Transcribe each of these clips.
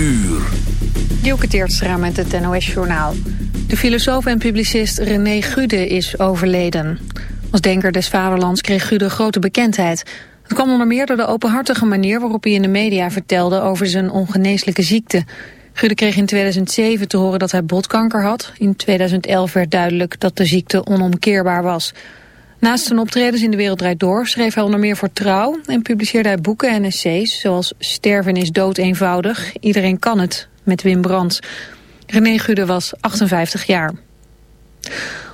uur. Dielke Teertstra met het NOS-journaal. De filosoof en publicist René Gude is overleden. Als denker des vaderlands kreeg Gude grote bekendheid. Het kwam onder meer door de openhartige manier waarop hij in de media vertelde over zijn ongeneeslijke ziekte. Gude kreeg in 2007 te horen dat hij botkanker had. In 2011 werd duidelijk dat de ziekte onomkeerbaar was. Naast zijn optredens in De Wereld Door schreef hij onder meer voor Trouw... en publiceerde hij boeken en essays zoals Sterven is dood eenvoudig, Iedereen kan het, met Wim Brands. René Gude was 58 jaar.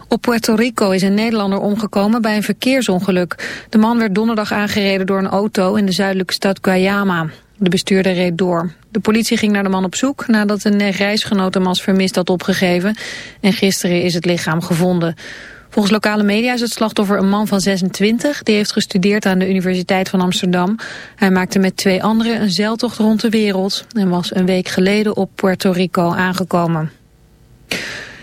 Op Puerto Rico is een Nederlander omgekomen bij een verkeersongeluk. De man werd donderdag aangereden door een auto in de zuidelijke stad Guayama. De bestuurder reed door. De politie ging naar de man op zoek nadat een reisgenoot hem als vermist had opgegeven. En gisteren is het lichaam gevonden. Volgens lokale media is het slachtoffer een man van 26. Die heeft gestudeerd aan de Universiteit van Amsterdam. Hij maakte met twee anderen een zeiltocht rond de wereld... en was een week geleden op Puerto Rico aangekomen.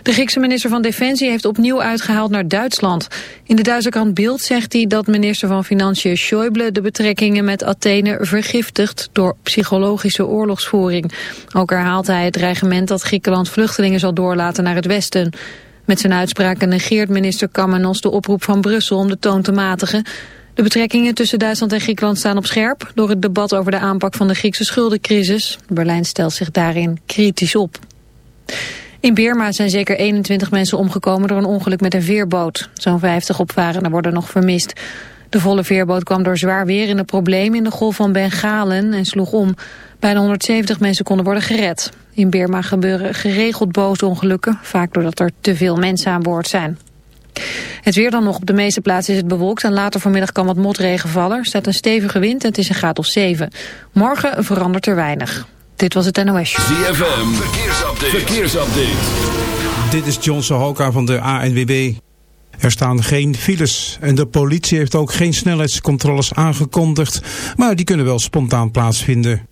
De Griekse minister van Defensie heeft opnieuw uitgehaald naar Duitsland. In de Duitse krant Bild zegt hij dat minister van Financiën Schäuble de betrekkingen met Athene vergiftigt door psychologische oorlogsvoering. Ook herhaalt hij het dreigement dat Griekenland vluchtelingen zal doorlaten naar het westen. Met zijn uitspraken negeert minister Kamenos de oproep van Brussel om de toon te matigen. De betrekkingen tussen Duitsland en Griekenland staan op scherp... door het debat over de aanpak van de Griekse schuldencrisis. Berlijn stelt zich daarin kritisch op. In Birma zijn zeker 21 mensen omgekomen door een ongeluk met een veerboot. Zo'n 50 opvarenden worden nog vermist. De volle veerboot kwam door zwaar weer in een probleem in de golf van Bengalen en sloeg om. Bijna 170 mensen konden worden gered. In Birma gebeuren geregeld bootongelukken, vaak doordat er te veel mensen aan boord zijn. Het weer dan nog. Op de meeste plaatsen is het bewolkt en later vanmiddag kan wat motregen vallen. Er staat een stevige wind en het is een graad of 7. Morgen verandert er weinig. Dit was het NOS. ZFM, verkeersupdate. verkeersupdate. Dit is John Sohoka van de ANWB. Er staan geen files en de politie heeft ook geen snelheidscontroles aangekondigd, maar die kunnen wel spontaan plaatsvinden.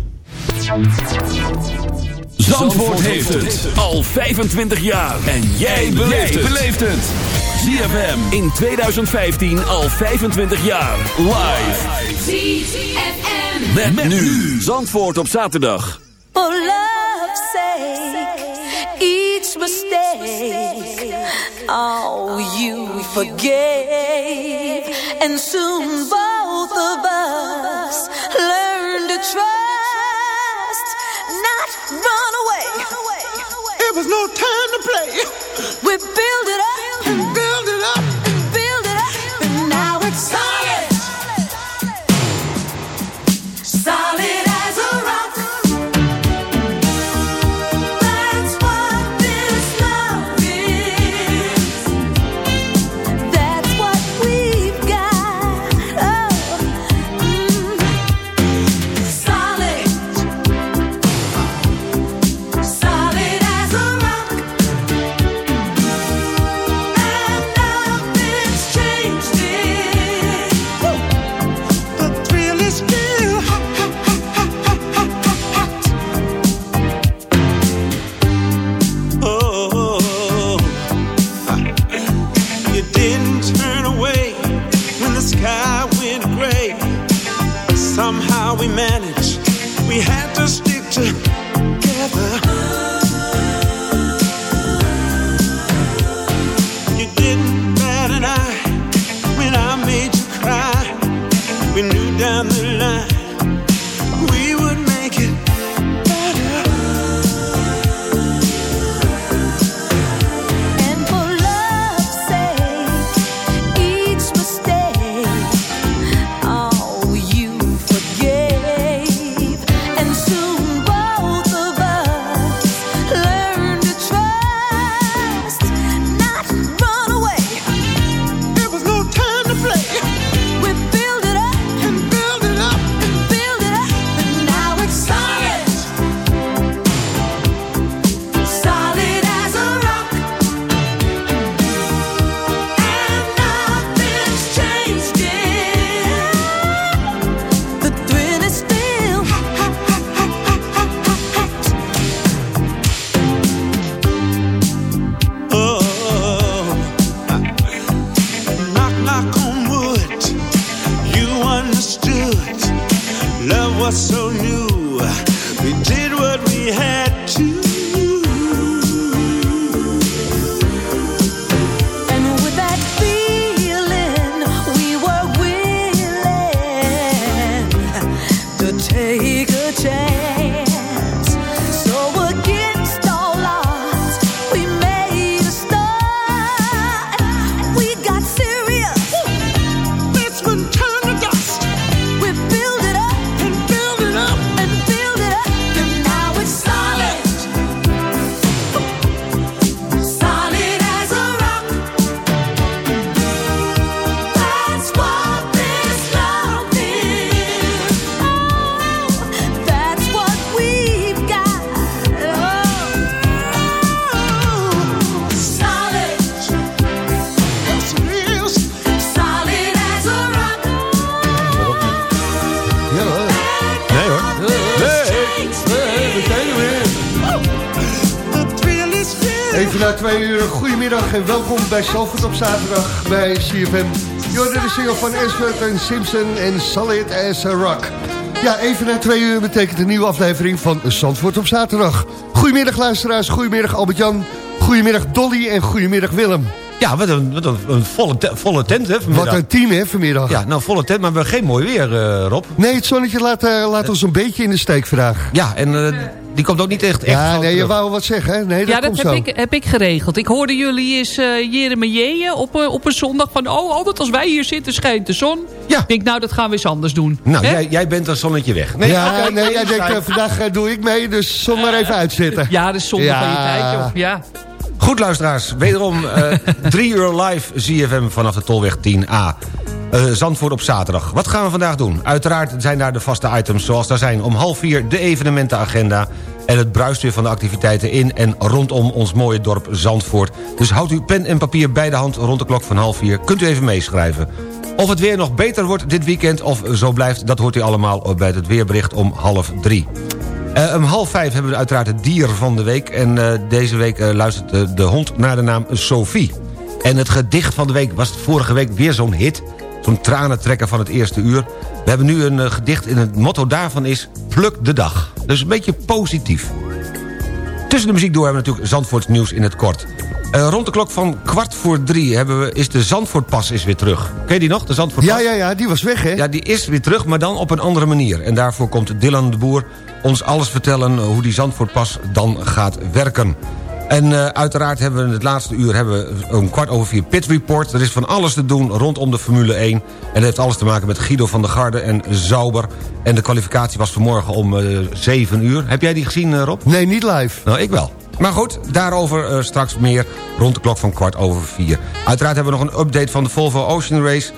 Zandvoort heeft het al 25 jaar. En jij beleeft het. ZFM in 2015 al 25 jaar. Live. ZFM. Met, met nu Zandvoort op zaterdag. For love's sake, each mistake, oh, you forgave. And soon both of us learn to trust, It was no time to play. We Build it up. Bij Zalvoort op zaterdag bij CFM. Jorden de single van Ashford en Simpson en Solid as a Rock. Ja, even na twee uur betekent een nieuwe aflevering van Zandvoort op zaterdag. Goedemiddag luisteraars, goedemiddag Albert-Jan, goedemiddag Dolly en goedemiddag Willem. Ja, wat een, wat een, een volle, te- volle tent hè vanmiddag. Wat een team hè vanmiddag. Ja, nou volle tent, maar we hebben geen mooi weer eh, Rob. Nee, het zonnetje laat, eh, laat ons een beetje in de steek vandaag. Ja, en eh, die komt ook niet echt, echt Ja, nee, je wou wat zeggen hè? Nee, dat ja, komt dat zo. heb ik, heb ik geregeld. Ik hoorde jullie eens uh, jeren met jeeën op, eh, op een zondag van... oh, altijd als wij hier zitten schijnt de zon. Ja. Ik denk, nou, dat gaan we eens anders doen. Nou, jij, jij bent een zonnetje weg. Nee, ja, nee, jij denkt, eh, vandaag eh, doe ik mee, dus zon maar even uitzitten. Ja, dat is zonde Ja. van je tijd, joh. Ja. Goed luisteraars, wederom eh, drie uur live ZFM vanaf de Tolweg 10A. Eh, Zandvoort op zaterdag. Wat gaan we vandaag doen? Uiteraard zijn daar de vaste items zoals daar zijn. Om half vier de evenementenagenda en het bruist weer van de activiteiten in en rondom ons mooie dorp Zandvoort. Dus houdt uw pen en papier bij de hand rond de klok van half vier. Kunt u even meeschrijven. Of het weer nog beter wordt dit weekend of zo blijft... dat hoort u allemaal bij het weerbericht om half drie. Eh, om half vijf hebben we uiteraard het dier van de week. En eh, deze week luistert de hond naar de naam Sophie. En het gedicht van de week was vorige week weer zo'n hit. Zo'n tranentrekker van het eerste uur. We hebben nu een eh, gedicht en het motto daarvan is... Pluk de dag. Dus een beetje positief. Tussen de muziek door hebben we natuurlijk Zandvoorts nieuws in het kort. Eh, rond de klok van kwart voor drie hebben we, is de Zandvoortpas is weer terug. Ken je die nog, de Zandvoortpas? Ja, ja, ja, die was weg, hè? Ja, die is weer terug, maar dan op een andere manier. En daarvoor komt Dylan de Boer ons alles vertellen... hoe die Zandvoortpas dan gaat werken. En eh, uiteraard hebben we in het laatste uur hebben we om kwart over vier Pit Report. Er is van alles te doen rondom de Formule 1. En dat heeft alles te maken met Guido van der Garde en Zauber. En de kwalificatie was vanmorgen om eh 7 uur. Heb jij die gezien, eh, Rob? Nee, niet live. Nou, ik wel. Maar goed, daarover straks meer rond de klok van kwart over vier. Uiteraard hebben we nog een update van de Volvo Ocean Race.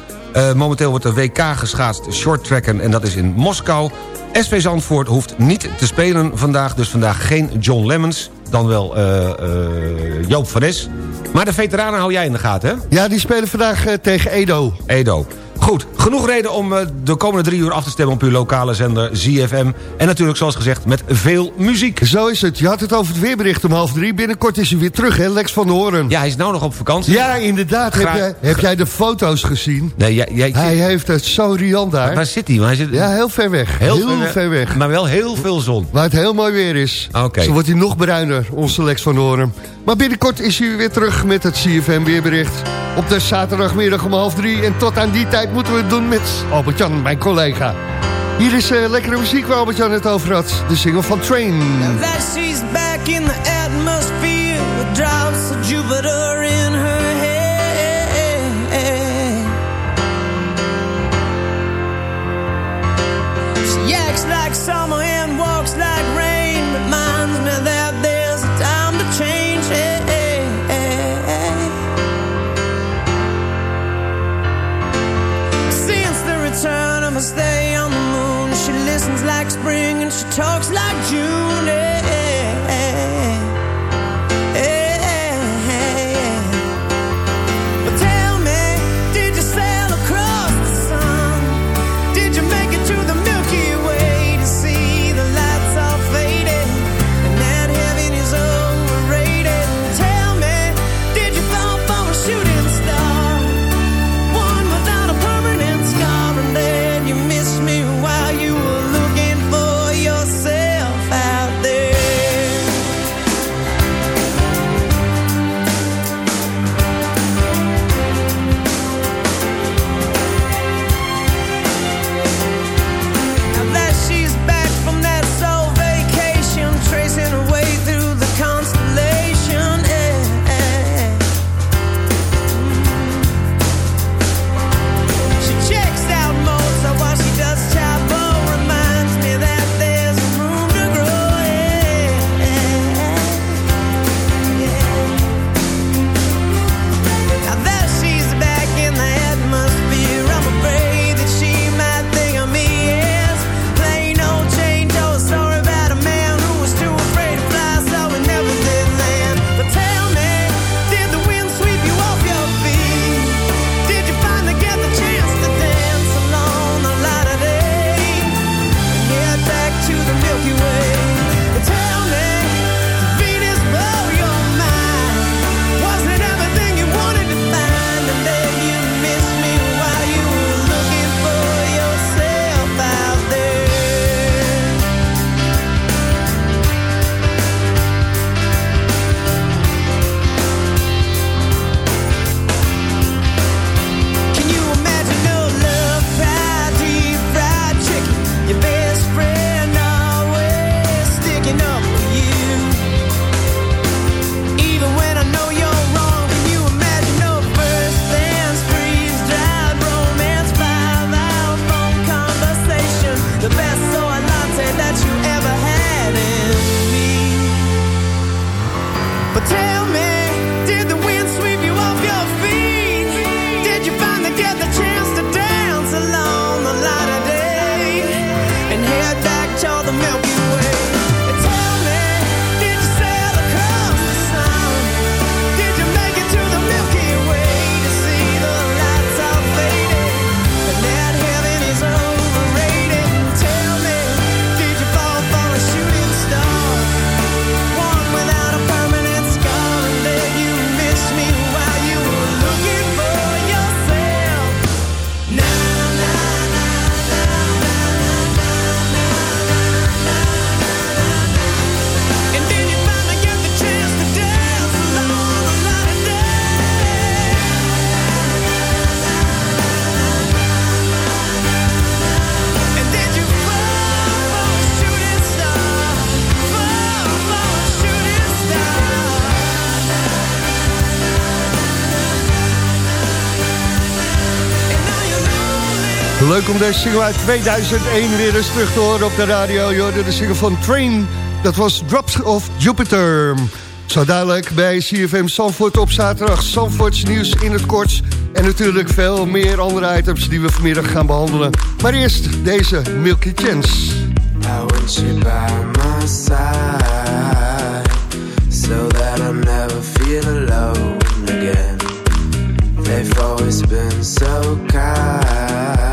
Momenteel wordt de WK geschaatst shorttracken en dat is in Moskou. SV Zandvoort hoeft niet te spelen vandaag, dus vandaag geen John Lemmens. Dan wel eh, eh, Joop van Es. Maar de veteranen hou jij in de gaten, hè? Ja, die spelen vandaag eh, tegen Edo. Edo. Goed, genoeg reden om eh, de komende drie uur af te stemmen op uw lokale zender ZFM. En natuurlijk, zoals gezegd, met veel muziek. Zo is het. Je had het over het weerbericht om half drie. Binnenkort is hij weer terug, hè? Lex van de Hoorn. Ja, hij is nou nog op vakantie. Ja, inderdaad. Heb jij, heb jij de foto's gezien? Nee, jij, jij, Hij heeft het zo riant daar. Waar zit hij? Waar zit... Ja, heel ver weg. Heel, ver, weg. Maar wel heel veel zon. Waar het heel mooi weer is. Oké. Zo wordt hij nog bruiner, onze Lex van Hoorn. Maar binnenkort is hij weer terug met het CFM weerbericht. Op de zaterdagmiddag om half drie. En tot aan die tijd moeten we het doen met Albert-Jan, mijn collega. Hier is eh, lekkere muziek waar Albert-Jan het over had. De single van Train. back in the atmosphere Jupiter talks like June. Leuk om deze single uit 2001 weer eens terug te horen op de radio. Je de single van Train, dat was Drops of Jupiter. Zo dadelijk bij CFM Zandvoort op zaterdag. Zandvoorts nieuws in het kort. En natuurlijk veel meer andere items die we vanmiddag gaan behandelen. Maar eerst deze Milky Chance. I want you by my side So that I never feel alone again They've always been so kind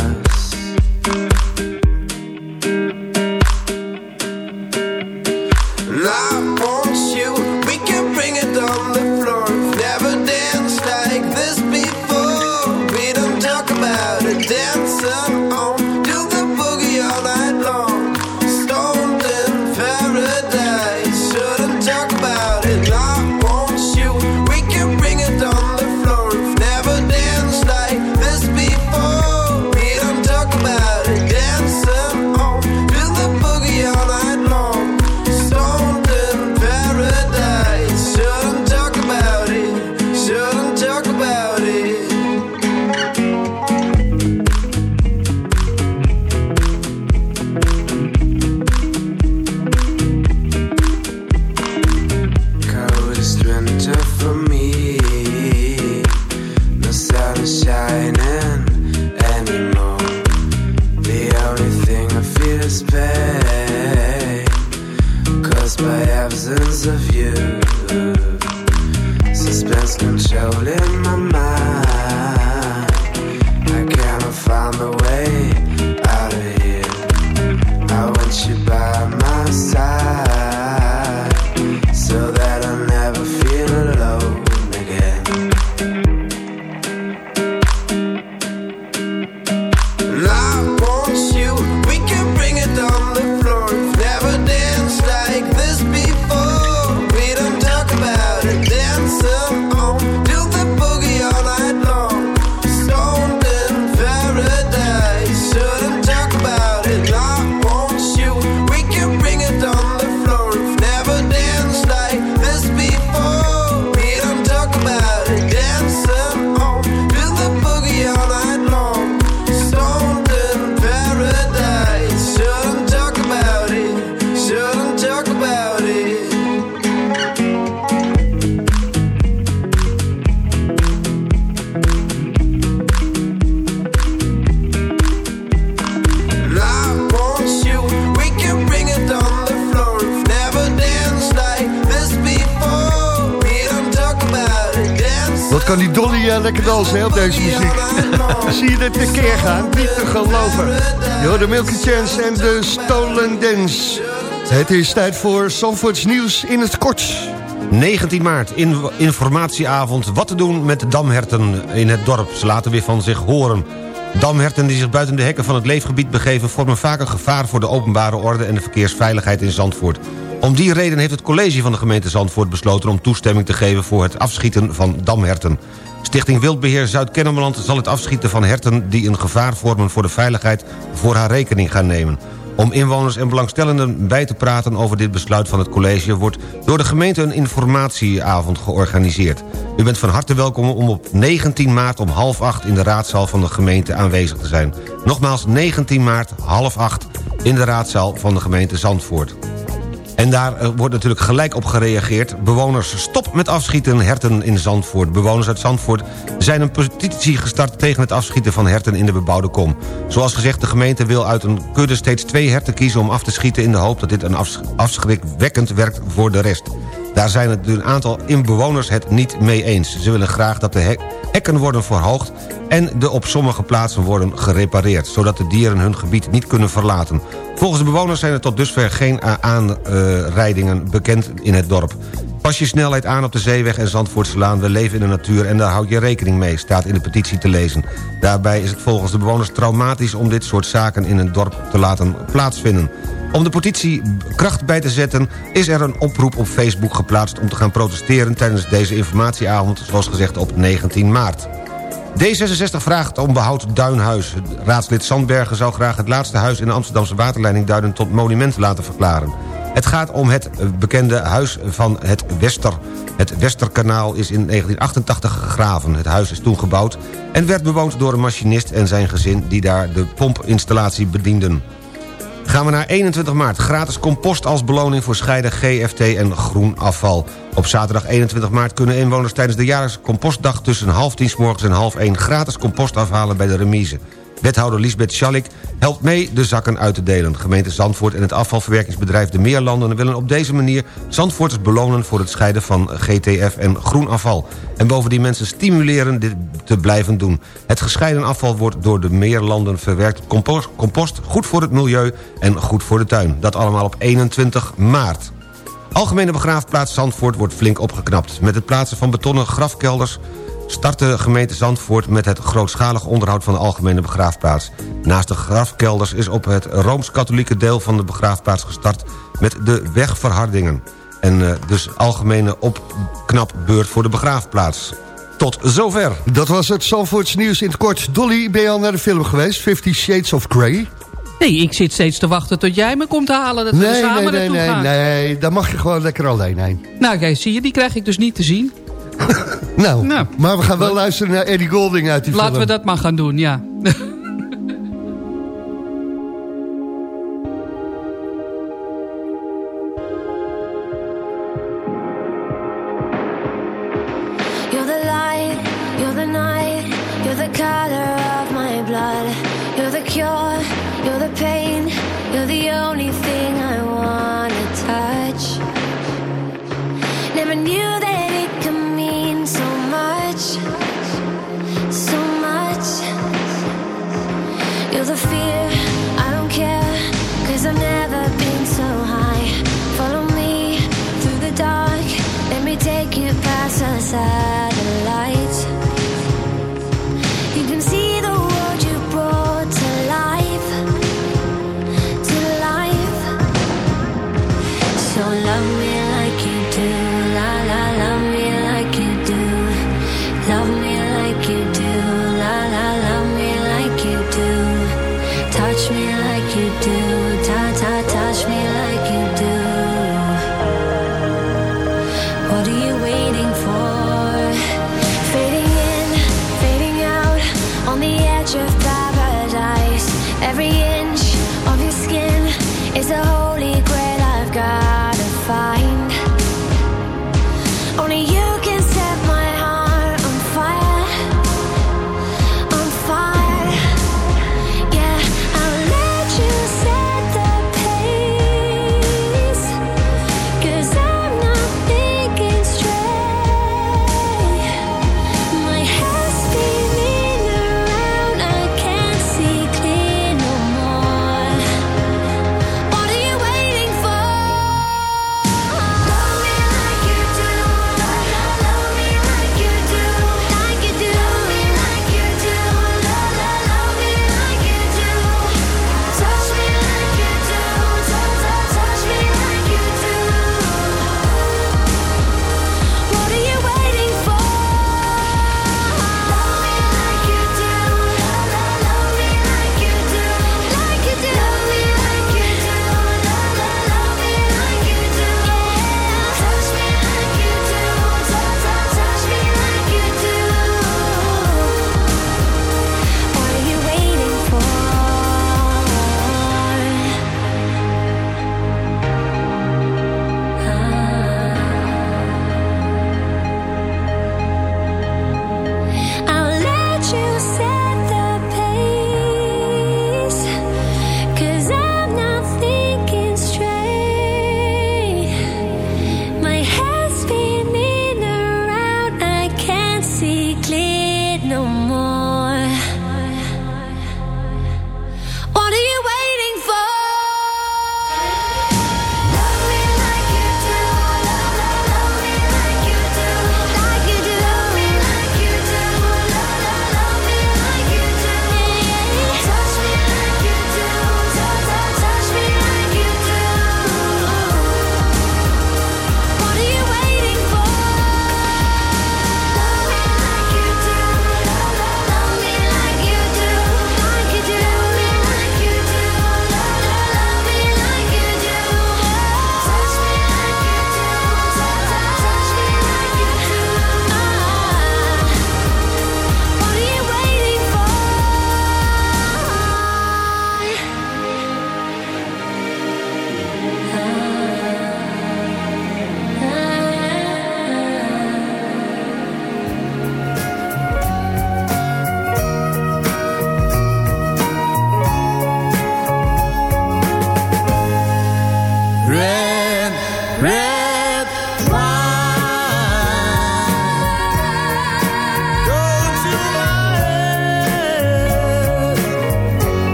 answer. Kan die Dolly eh, lekker dansen op deze muziek. Zie je dit tekeer gaan? Niet te geloven. Hoort de Milky Chance en de Stolen Dance. Het is tijd voor Zandvoorts nieuws in het kort. 19 maart, in- informatieavond. Wat te doen met damherten in het dorp. Ze laten weer van zich horen. Damherten die zich buiten de hekken van het leefgebied begeven... vormen vaak een gevaar voor de openbare orde en de verkeersveiligheid in Zandvoort. Om die reden heeft het college van de gemeente Zandvoort besloten... om toestemming te geven voor het afschieten van damherten. Stichting Wildbeheer Zuid-Kennemerland zal het afschieten van herten... die een gevaar vormen voor de veiligheid voor haar rekening gaan nemen. Om inwoners en belangstellenden bij te praten over dit besluit van het college... wordt door de gemeente een informatieavond georganiseerd. U bent van harte welkom om op 19 maart om half acht... in de raadzaal van de gemeente aanwezig te zijn. Nogmaals, 19 maart, half acht... in de raadzaal van de gemeente Zandvoort. En daar eh, wordt natuurlijk gelijk op gereageerd. Bewoners, stop met afschieten herten in Zandvoort. Bewoners uit Zandvoort zijn een petitie gestart... tegen het afschieten van herten in de bebouwde kom. Zoals gezegd, de gemeente wil uit een kudde steeds twee herten kiezen... om af te schieten in de hoop dat dit een afs- afschrikwekkend werkt voor de rest. Daar zijn het een aantal inbewoners het niet mee eens. Ze willen graag dat de hek- hekken worden verhoogd... en de op sommige plaatsen worden gerepareerd... zodat de dieren hun gebied niet kunnen verlaten. Volgens de bewoners zijn er tot dusver geen aanrijdingen bekend in het dorp. Pas je snelheid aan op de zeeweg en Zandvoortselaan. We leven in de natuur en daar houd je rekening mee, staat in de petitie te lezen. Daarbij is het volgens de bewoners traumatisch om dit soort zaken in een dorp te laten plaatsvinden. Om de petitie kracht bij te zetten is er een oproep op Facebook geplaatst... om te gaan protesteren tijdens deze informatieavond, zoals gezegd op 19 maart. D66 vraagt om behoud Duinhuis. Raadslid Sandbergen zou graag het laatste huis in de Amsterdamse waterleiding Duinen tot monument laten verklaren. Het gaat om het bekende huis van het Wester. Het Westerkanaal is in 1988 gegraven. Het huis is toen gebouwd en werd bewoond door een machinist en zijn gezin... die daar de pompinstallatie bedienden. Gaan we naar 21 maart. Gratis compost als beloning voor scheiden GFT en groen afval. Op zaterdag 21 maart kunnen inwoners tijdens de jaarlijkse compostdag... tussen half tien s morgens en half één gratis compost afhalen bij de remise. Wethouder Lisbeth Schalik helpt mee de zakken uit te delen. Gemeente Zandvoort en het afvalverwerkingsbedrijf De Meerlanden... willen op deze manier Zandvoorters belonen voor het scheiden van GTF en groen afval. En bovendien mensen stimuleren dit te blijven doen. Het gescheiden afval wordt door De Meerlanden verwerkt compost, compost... goed voor het milieu en goed voor de tuin. Dat allemaal op 21 maart. Algemene begraafplaats Zandvoort wordt flink opgeknapt. Met het plaatsen van betonnen grafkelders start de gemeente Zandvoort met het grootschalig onderhoud van de algemene begraafplaats. Naast de grafkelders is op het Rooms-Katholieke deel van de begraafplaats gestart met de wegverhardingen. En uh, dus algemene opknapbeurt voor de begraafplaats. Tot zover. Dat was het Zandvoorts nieuws in het kort. Dolly, ben je al naar de film geweest? Fifty Shades of Grey? Nee, ik zit steeds te wachten tot jij me komt halen. Dat we nee, samen nee, nee, naartoe nee, gaan. nee, daar mag je gewoon lekker alleen heen. Nou, kijk, zie je, die krijg ik dus niet te zien. Nou, Nou. maar we gaan wel luisteren naar Eddie Golding uit die Laten film. we dat maar gaan doen, ja. You're the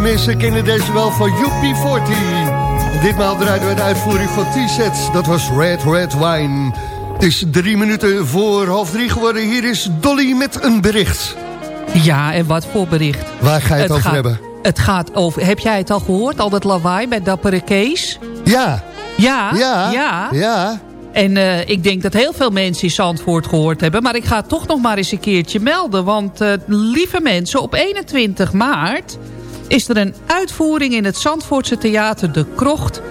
meeste mensen kennen deze wel van UP40. En ditmaal draaiden we de uitvoering van T-sets. Dat was Red Red Wine. Het is drie minuten voor half drie geworden. Hier is Dolly met een bericht. Ja, en wat voor bericht? Waar ga je het, over gaat, hebben? Het gaat over... Heb jij het al gehoord? Al dat lawaai bij Dappere Kees? Ja. Ja, Ja. ja. Ja. En eh, ik denk dat heel veel mensen in Zandvoort gehoord hebben. Maar ik ga het toch nog maar eens een keertje melden. Want eh, lieve mensen, op 21 maart is er een uitvoering in het Zandvoortse Theater De Krocht...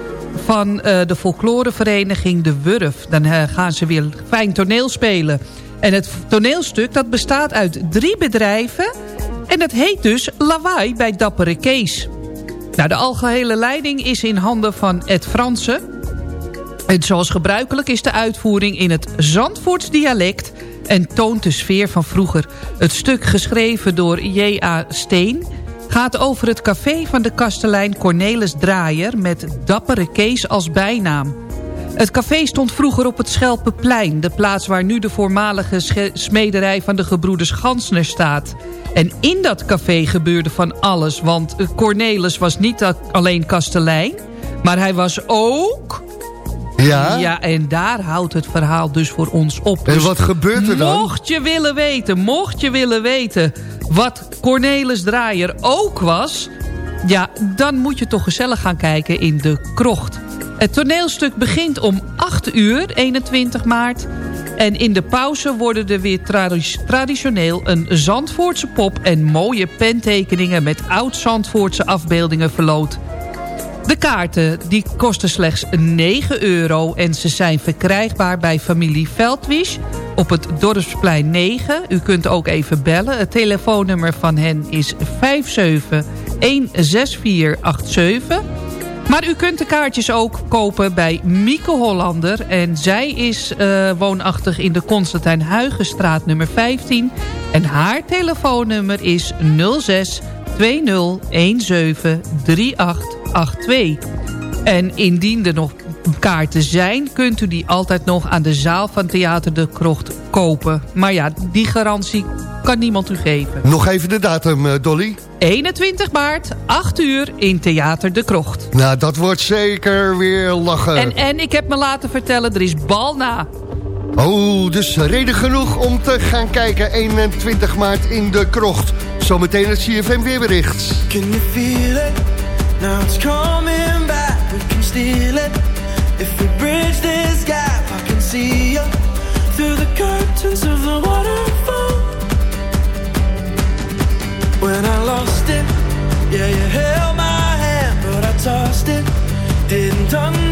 van eh, de folklorevereniging De Wurf. Dan eh, gaan ze weer fijn toneel spelen. En het toneelstuk dat bestaat uit drie bedrijven... en dat heet dus Lawaai bij Dappere Kees. Nou, de algehele leiding is in handen van Ed Fransen... En zoals gebruikelijk is de uitvoering in het Zandvoorts dialect... en toont de sfeer van vroeger. Het stuk geschreven door J.A. Steen... gaat over het café van de kastelein Cornelis Draaier... met Dappere Kees als bijnaam. Het café stond vroeger op het Schelpenplein... de plaats waar nu de voormalige smederij van de gebroeders Gansner staat. En in dat café gebeurde van alles... want Cornelis was niet alleen kastelein... maar hij was ook Ja? ja, en daar houdt het verhaal dus voor ons op. En Dus wat gebeurt er dan? Mocht je willen weten, mocht je willen weten... wat Cornelis Draaier ook was... ja, dan moet je toch gezellig gaan kijken in de krocht. Het toneelstuk begint om 8 uur, 21 maart... En in de pauze worden er weer tradi- traditioneel een Zandvoortse pop... en mooie pentekeningen met oud-Zandvoortse afbeeldingen verloot. De kaarten die kosten slechts 9 euro en ze zijn verkrijgbaar bij familie Veldwisch op het Dorpsplein 9. U kunt ook even bellen. Het telefoonnummer van hen is 5716487. Maar u kunt de kaartjes ook kopen bij Mieke Hollander. En zij is eh, woonachtig in de Constantijn Huigenstraat nummer 15. En haar telefoonnummer is 06 2017 3882. En indien er nog kaarten zijn... kunt u die altijd nog aan de zaal van Theater de Krocht kopen. Maar ja, die garantie kan niemand u geven. Nog even de datum, eh, Dolly. 21 maart, 8 uur in Theater de Krocht. Nou, dat wordt zeker weer lachen. En, en ik heb me laten vertellen, er is bal na. Oh, dus reden genoeg om te gaan kijken. 21 maart in de krocht. Zometeen het CFM weerbericht. Can you feel it? Now it's coming back. We can steal it. If we bridge this gap, I can see you through the curtains of the waterfall. When I lost it, yeah, you held my hand, but I tossed it. Didn't understand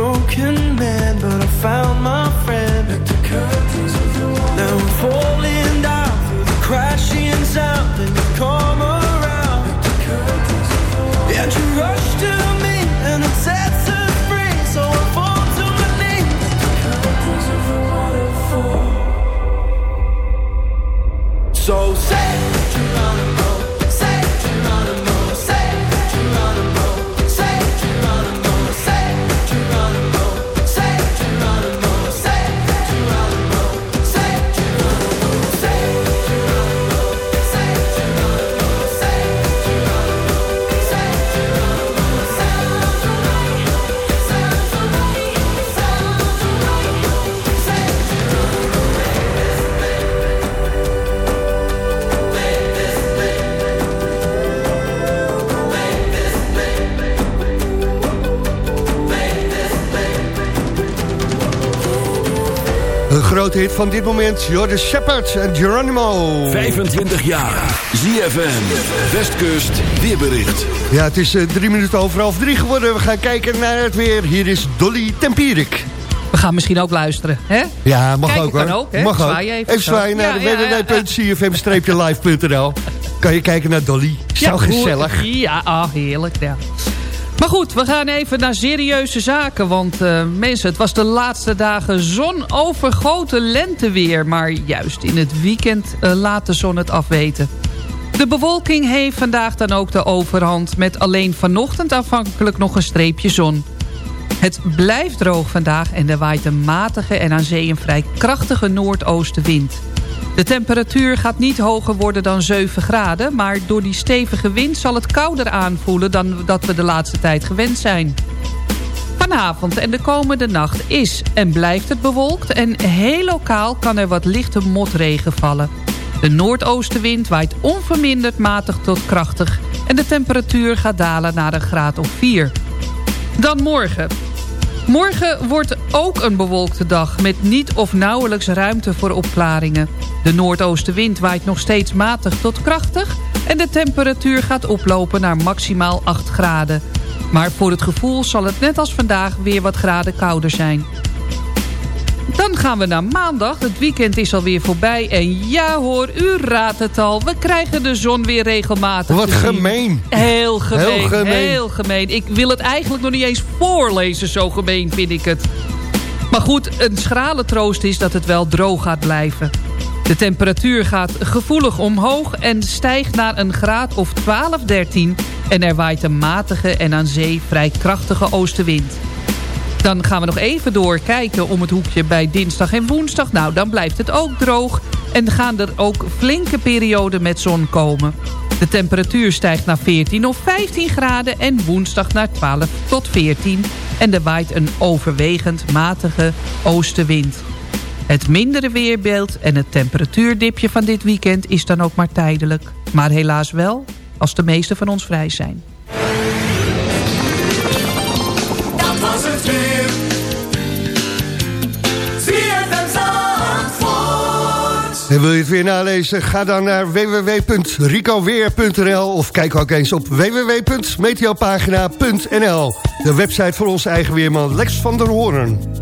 broken man, but I found my grote hit van dit moment, Jordan Shepard en Geronimo. 25 jaar. ZFM. Westkust. Weerbericht. Ja, het is eh, drie minuten over half drie geworden. We gaan kijken naar het weer. Hier is Dolly Tempierik. We gaan misschien ook luisteren, hè? Ja, mag Kijken ook hoor. ook, hè? Mag ook. Zwaai even zwaaien naar Ja, ja, ja, www.cfm-live.nl Kan je kijken naar Dolly. Zo Ja, gezellig. Ja, ah, heerlijk, ja. Maar goed, we gaan even naar serieuze zaken. Want eh, mensen, het was de laatste dagen zonovergoten lenteweer. Maar juist in het weekend eh, laat de zon het afweten. De bewolking heeft vandaag dan ook de overhand... met alleen vanochtend afhankelijk nog een streepje zon. Het blijft droog vandaag en er waait een matige en aan zee een vrij krachtige noordoostenwind. De temperatuur gaat niet hoger worden dan 7 graden... maar door die stevige wind zal het kouder aanvoelen... dan dat we de laatste tijd gewend zijn. Vanavond en de komende nacht is en blijft het bewolkt... en heel lokaal kan er wat lichte motregen vallen. De noordoostenwind waait onverminderd matig tot krachtig... en de temperatuur gaat dalen naar een graad of 4. Dan morgen. Morgen wordt ook een bewolkte dag met niet of nauwelijks ruimte voor opklaringen. De noordoostenwind waait nog steeds matig tot krachtig... en de temperatuur gaat oplopen naar maximaal 8 graden. Maar voor het gevoel zal het net als vandaag weer wat graden kouder zijn. Dan gaan we naar maandag. Het weekend is alweer voorbij. En ja hoor, u raadt het al. We krijgen de zon weer regelmatig Wat gemeen. Heel gemeen, Heel gemeen. heel gemeen. Ik wil het eigenlijk nog niet eens voorlezen, zo gemeen vind ik het. Maar goed, een schrale troost is dat het wel droog gaat blijven. De temperatuur gaat gevoelig omhoog en stijgt naar een graad of 12, 13... en er waait een matige en aan zee vrij krachtige oostenwind. Dan gaan we nog even doorkijken om het hoekje bij dinsdag en woensdag. Nou, dan blijft het ook droog en gaan er ook flinke perioden met zon komen. De temperatuur stijgt naar 14 of 15 graden en woensdag naar 12 tot 14. En er waait een overwegend matige oostenwind. Het mindere weerbeeld en het temperatuurdipje van dit weekend is dan ook maar tijdelijk. Maar helaas wel als de meeste van ons vrij zijn. Dat was het weer. En wil je het weer nalezen? Ga dan naar www.ricoweer.nl of kijk ook eens op www.meteopagina.nl. De website voor onze eigen weerman Lex van der Hoorn.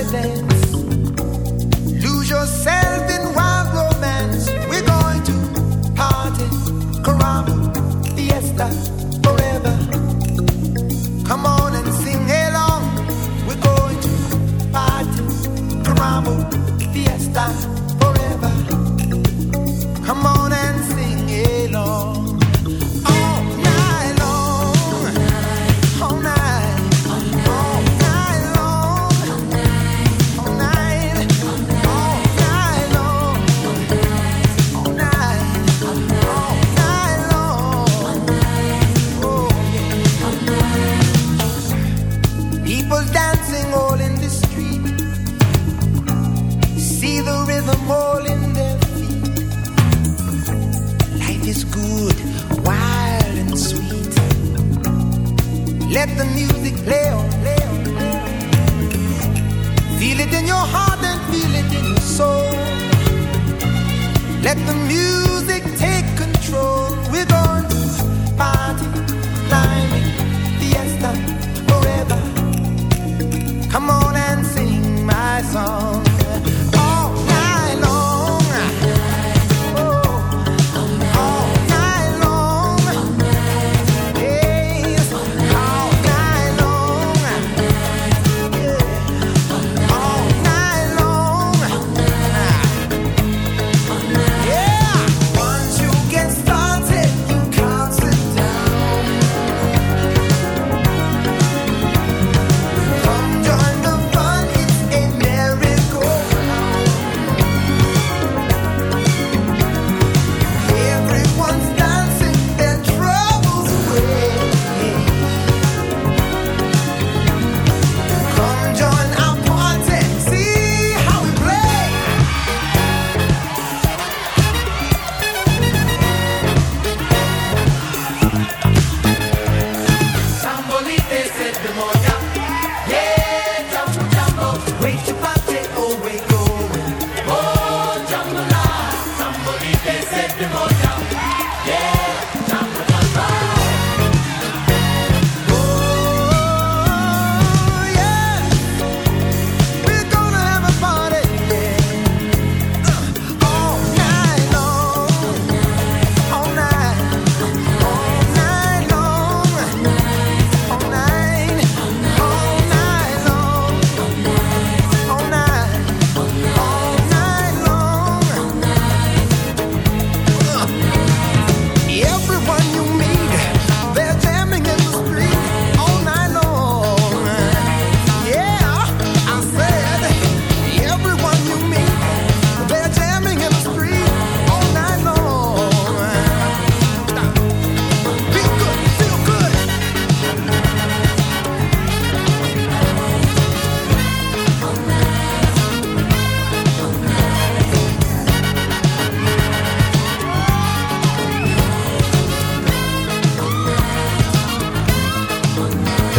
everything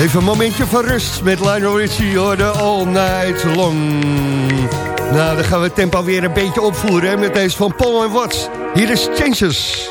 Even een momentje van rust met Lionel Richie, hoor, de All Night Long. Nou, dan gaan we het tempo weer een beetje opvoeren met deze van Paul en Watts. Hier is Changes.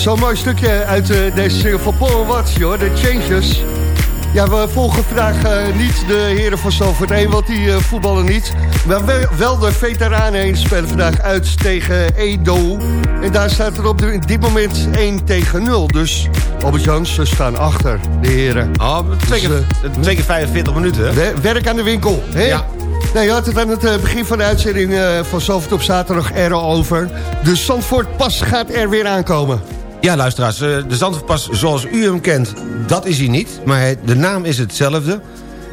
Zo'n mooi stukje uit eh, deze van Paul Watts, joh, The Changes. Ja, we volgen vandaag eh, niet de heren van Zalvoort 1, want die eh, voetballen niet. Maar wel, wel de veteranen heen spelen vandaag uit tegen Edo. En daar staat er op de- dit moment 1 tegen 0. Dus Albert Jans, ze staan achter, de heren. Oh, twee keer, twee keer 45 minuten. We- werk aan de winkel, hè? Ja. Nou, je had het aan het begin van de uitzending van Zalvoort op zaterdag er al over. De Zandvoort pas gaat er weer aankomen. Ja, luisteraars, eh, de Zandvoortpas zoals u hem kent, dat is hij niet. Maar de naam is hetzelfde.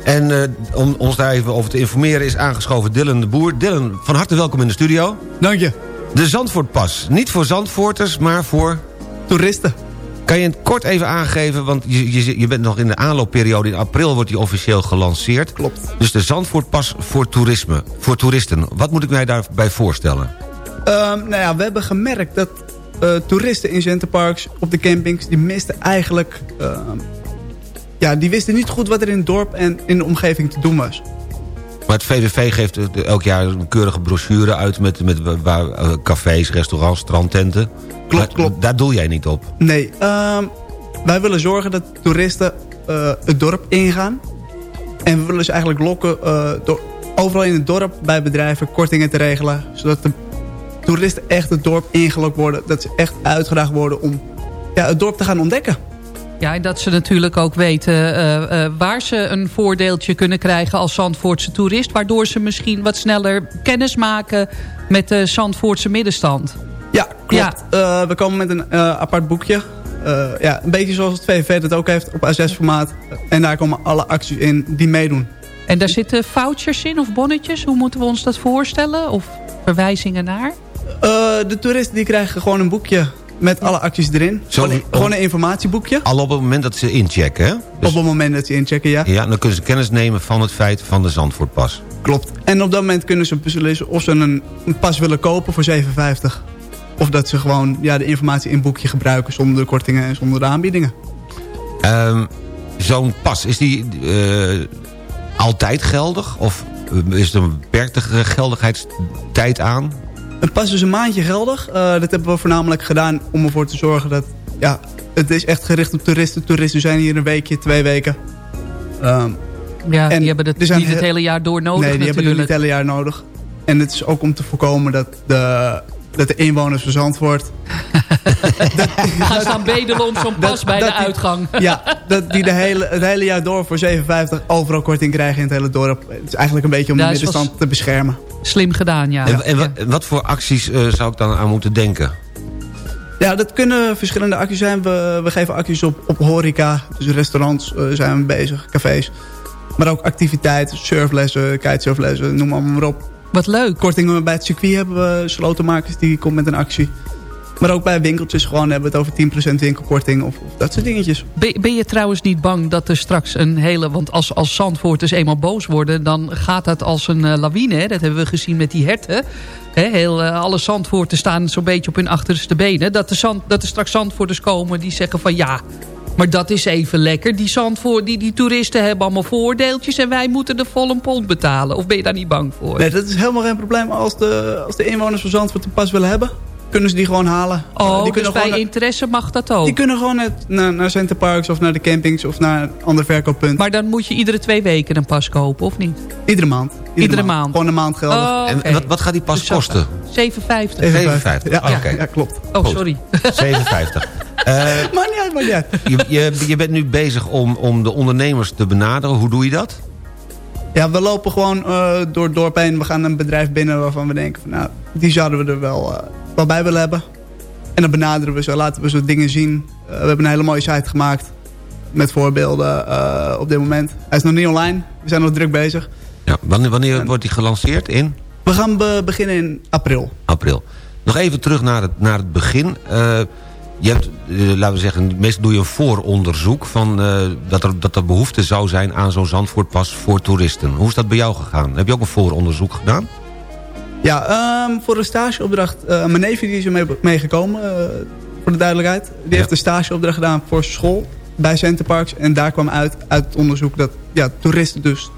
En eh, om ons daar even over te informeren is aangeschoven Dylan de Boer. Dylan, van harte welkom in de studio. Dank je. De Zandvoortpas, niet voor Zandvoorters, maar voor... Toeristen. Kan je het kort even aangeven, want je, je, je bent nog in de aanloopperiode. In april wordt die officieel gelanceerd. Klopt. Dus de Zandvoortpas voor toerisme, voor toeristen. Wat moet ik mij daarbij voorstellen? Ehm, nou ja, we hebben gemerkt dat eh, toeristen in centerparks op de campings... die misten eigenlijk... ehm, ja, die wisten niet goed wat er in het dorp en in de omgeving te doen was. Maar het VVV geeft eh, elk jaar een keurige brochure uit... met, met waar, eh, cafés, restaurants, strandtenten. Klopt, Maar klopt. Daar doe jij niet op. Nee, ehm, wij willen zorgen dat toeristen eh, het dorp ingaan. En we willen ze eigenlijk lokken eh, door overal in het dorp bij bedrijven kortingen te regelen. Zodat de toeristen echt het dorp ingelokt worden. Dat ze echt uitgedaagd worden om ja, het dorp te gaan ontdekken. Ja, en dat ze natuurlijk ook weten eh, eh, waar ze een voordeeltje kunnen krijgen als Zandvoortse toerist. Waardoor ze misschien wat sneller kennis maken met de Zandvoortse middenstand. Ja, klopt. Eh, we komen met een apart boekje. Ja, een beetje zoals het VVV dat ook heeft op A6-formaat. En daar komen alle acties in die meedoen. En daar zitten vouchers in of bonnetjes? Hoe moeten we ons dat voorstellen? Of verwijzingen naar? Eh, de toeristen die krijgen gewoon een boekje met alle acties erin. Zo- gewoon, een informatieboekje. Al op het moment dat ze inchecken, hè? Dus- Op het moment dat ze inchecken, ja. ja, dan kunnen ze kennis nemen van het feit van de Zandvoortpas. Klopt. En op dat moment kunnen ze beslissen of ze een, een pas willen kopen voor 7,50. Of dat ze gewoon ja, de informatie in het boekje gebruiken zonder de kortingen en zonder de aanbiedingen. Ehm, Zo'n pas, is die eh, altijd geldig? Of eh, is er een beperkte geldigheidstijd aan? Een pas is een maandje geldig. Eh, dat hebben we voornamelijk gedaan om ervoor te zorgen dat... Ja, het is echt gericht op toeristen. Toeristen zijn hier een weekje, twee weken. Ehm, Ja, En die hebben het niet het he- hele jaar door nodig nee, die hebben het niet het hele jaar nodig. En het is ook om te voorkomen dat de, dat de inwoners van Zandvoort... Gaan staan bedelen om zo'n pas bij de die- uitgang. Ja, dat die de hele, het hele jaar door voor 7,50 overal korting krijgen in het hele dorp. Het is eigenlijk een beetje om de middenstand te beschermen. Slim gedaan, ja. En, en, wat, voor acties eh, zou ik dan aan moeten denken? Ja, dat kunnen verschillende acties zijn. We, we geven acties op, op horeca, dus restaurants eh, zijn we bezig, cafés. Maar ook activiteiten, surflessen, kitesurflessen, noem maar, maar op. Wat leuk. Kortingen bij het circuit hebben we slotenmakers die komt met een actie. Maar ook bij winkeltjes gewoon hebben we het over 10% winkelkorting of, of dat soort dingetjes. Ben, ben je trouwens niet bang dat er straks een hele... Want als, als Zandvoorters eenmaal boos worden... dan gaat dat als een eh, lawine. Hè? Dat hebben we gezien met die herten. Hè? Heel, eh, alle Zandvoorters staan zo'n beetje op hun achterste benen. Dat er, zand, dat er straks Zandvoorters komen die zeggen van... ja, maar dat is even lekker. Die, Zandvoort, die, die toeristen hebben allemaal voordeeltjes... en wij moeten de volle pond betalen. Of ben je daar niet bang voor? Nee, dat is helemaal geen probleem. Als de, als de inwoners van Zandvoort een pas willen hebben, kunnen ze die gewoon halen. Oh, die dus kunnen bij interesse mag dat ook. die kunnen gewoon net naar, naar Centerparks of naar de campings of naar een ander verkooppunt. Maar dan moet je iedere twee weken een pas kopen, of niet? Iedere maand. Iedere maand. Gewoon een maand geldig. Oh, En wat, wat gaat die pas Dus kosten? 7,50. 57. Ja, Oké. ja, klopt. Oh, Goed. sorry. 57. Eh, Maar niet uit, maar niet uit. je, je, je bent nu bezig om, om de ondernemers te benaderen. Hoe doe je dat? Ja, we lopen gewoon eh, door het dorp heen. We gaan een bedrijf binnen waarvan we denken... Van, nou, die zouden we er wel, eh, wel bij willen hebben. En dan benaderen we ze, laten we ze dingen zien. Eh, we hebben een hele mooie site gemaakt. Met voorbeelden eh, op dit moment. Hij is nog niet online. We zijn nog druk bezig. Ja, wanneer, wanneer wordt die gelanceerd? In We gaan be- beginnen in april. april. Nog even terug naar het, naar het begin. Eh, je hebt, laten we zeggen, meestal doe je een vooronderzoek... Van, dat, er, dat er behoefte zou zijn aan zo'n Zandvoortpas voor toeristen. Hoe is dat bij jou gegaan? Heb je ook een vooronderzoek gedaan? Ja, ehm, voor een stageopdracht. eh, mijn neef die is er mee, mee gekomen, eh, voor de duidelijkheid. Die heeft een stageopdracht gedaan voor school bij Centerparks. En daar kwam uit, uit het onderzoek dat ja, toeristen dus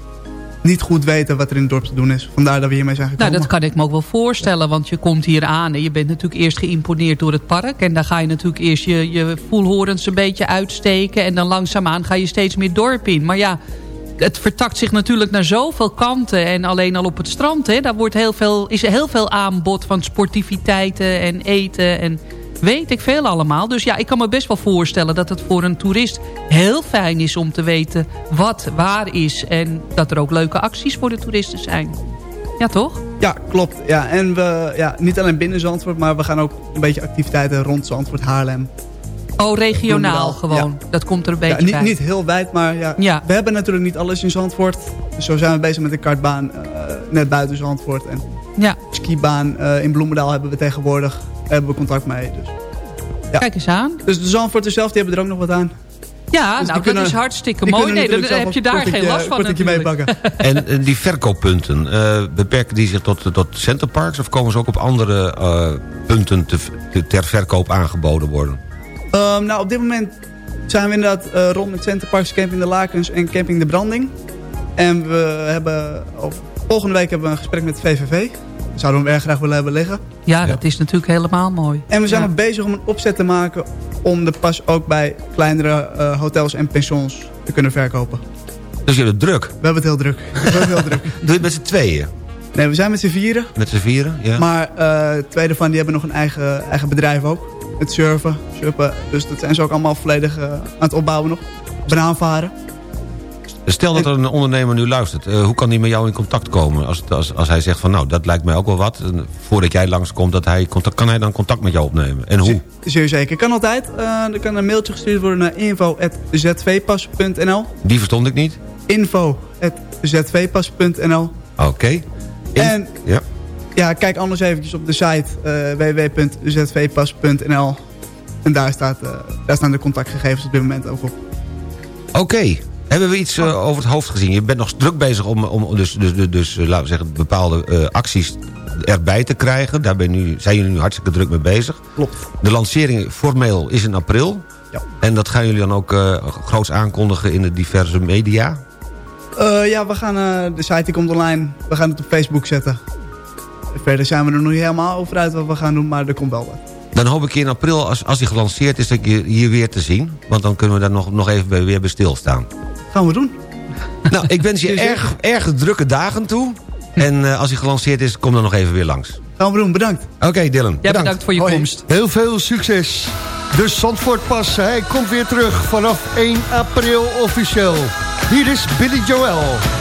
niet goed weten wat er in het dorp te doen is. Vandaar dat we hiermee zijn gekomen. Nou, dat kan ik me ook wel voorstellen. Want je komt hier aan en je bent natuurlijk eerst geïmponeerd door het park. En dan ga je natuurlijk eerst je, je voelhorens een beetje uitsteken. En dan langzaamaan ga je steeds meer dorp in. Maar ja, het vertakt zich natuurlijk naar zoveel kanten. En alleen al op het strand, hè, daar wordt heel veel, is heel veel aanbod van sportiviteiten en eten en weet ik veel allemaal. Dus ja, ik kan me best wel voorstellen dat het voor een toerist heel fijn is om te weten wat waar is. En dat er ook leuke acties voor de toeristen zijn. Ja, toch? Ja, klopt. Ja, en we, ja, niet alleen binnen Zandvoort, maar we gaan ook een beetje activiteiten rond Zandvoort, Haarlem. Oh, regionaal gewoon. Dat komt er een beetje Ja, niet, bij. niet heel wijd, maar ja, Ja. we hebben natuurlijk niet alles in Zandvoort. Dus zo zijn we bezig met een kartbaan eh, net buiten Zandvoort. En Ja. skibaan eh, in Bloemendaal hebben we tegenwoordig. Hebben we contact mee. Dus. Ja. Kijk eens aan. Dus de Zandvoorters zelf, die hebben er ook nog wat aan. Ja, Dus nou dat kunnen- is hartstikke mooi. Nee, dan heb je daar geen last van natuurlijk. En, en die verkooppunten, eh, beperken die zich tot, tot centerparks... of komen ze ook op andere eh, punten te, te- ter verkoop aangeboden worden? Ehm, nou, op dit moment zijn we inderdaad eh, rond met Centerparks, Camping de Lakens en Camping de Branding. En we hebben, of, volgende week hebben we een gesprek met de VVV. Dat zouden we hem erg graag willen hebben liggen. Ja, dat is natuurlijk helemaal mooi. En we zijn Ja. nog bezig om een opzet te maken om de pas ook bij kleinere eh, hotels en pensions te kunnen verkopen. Dus je hebt het druk. We hebben het heel druk. We hebben het heel druk. Doe je het met z'n tweeën? Nee, we zijn met z'n vieren. Met z'n vieren? Ja. Maar eh twee daarvan die hebben nog een eigen, eigen bedrijf ook. Het surfen, surfen. Dus dat zijn ze ook allemaal volledig eh, aan het opbouwen nog. Banaanvaren. Stel dat er een ondernemer nu luistert. eh, hoe kan hij met jou in contact komen? Als, als, als hij zegt van nou, dat lijkt mij ook wel wat. En voordat jij langskomt, dat hij contact, kan hij dan contact met jou opnemen? En hoe? Zeer zeker. Kan altijd. Eh, er kan een mailtje gestuurd worden naar info.zvpas.nl Die verstond ik niet. info.zvpas.nl Oké. En Ja. Ja, kijk anders eventjes op de site eh, www.zvpas.nl En daar, staat, eh, daar staan de contactgegevens op dit moment ook op. Oké. Hebben we iets eh, over het hoofd gezien? Je bent nog druk bezig om, om dus, dus, dus, dus laten we zeggen, bepaalde eh, acties erbij te krijgen. Daar ben nu, zijn jullie nu hartstikke druk mee bezig. Klopt. De lancering formeel is in april. Ja. En dat gaan jullie dan ook eh, groots aankondigen in de diverse media? Eh, ja, we gaan, eh, de site die komt online. We gaan het op Facebook zetten. Verder zijn we er nog niet helemaal over uit wat we gaan doen, maar er komt wel wat. Dan hoop ik in april, als, als die gelanceerd is, dat je hier weer te zien. Want dan kunnen we daar nog, nog even bij, weer bij stilstaan. Gaan we doen. Nou, ik wens je erg, erg drukke dagen toe. En eh, als hij gelanceerd is, kom dan nog even weer langs. Gaan we doen, bedankt. Oké, Dylan. Ja, bedankt voor je Hoi. komst. Heel veel succes. De Zandvoortpas, hij komt weer terug vanaf 1 april officieel. Hier is Billy Joel.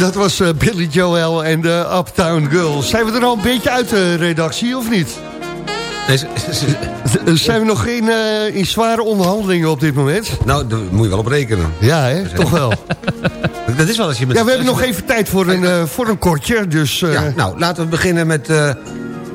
Dat was eh, Billy Joel en de Uptown Girls. Zijn we er al een beetje uit de redactie, of niet? Ze- Zijn we nog in, eh, in zware onderhandelingen op dit moment? nou, daar moet je wel op rekenen. Ja, hè? toch wel. Dat is wel als je met... Ja, we hebben nog even tijd voor een, eh, voor een kortje, dus... eh, Ja, nou, laten we beginnen met...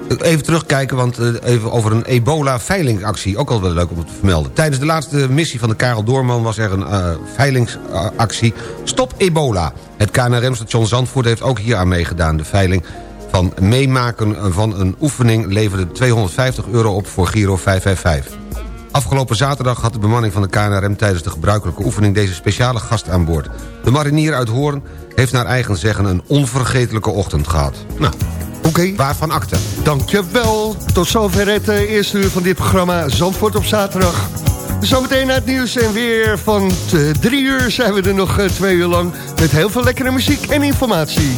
even terugkijken, want eh, even over een ebola-veilingsactie. Ook al wel leuk om te vermelden. Tijdens de laatste missie van de Karel Doorman... was er een eh, veilingsactie Stop Ebola. Het KNRM-station Zandvoort heeft ook hier aan meegedaan. De veiling van meemaken van een oefening... leverde 250 euro op voor Giro 555. Afgelopen zaterdag had de bemanning van de KNRM... tijdens de gebruikelijke oefening deze speciale gast aan boord. De marinier uit Hoorn heeft naar eigen zeggen... een onvergetelijke ochtend gehad. Nou, Oké, waarvan akte? dankjewel. Tot zover het eh, eerste uur van dit programma Zandvoort op zaterdag. Zometeen naar het nieuws en weer van eh, drie uur zijn we er nog eh, twee uur lang... met heel veel lekkere muziek en informatie.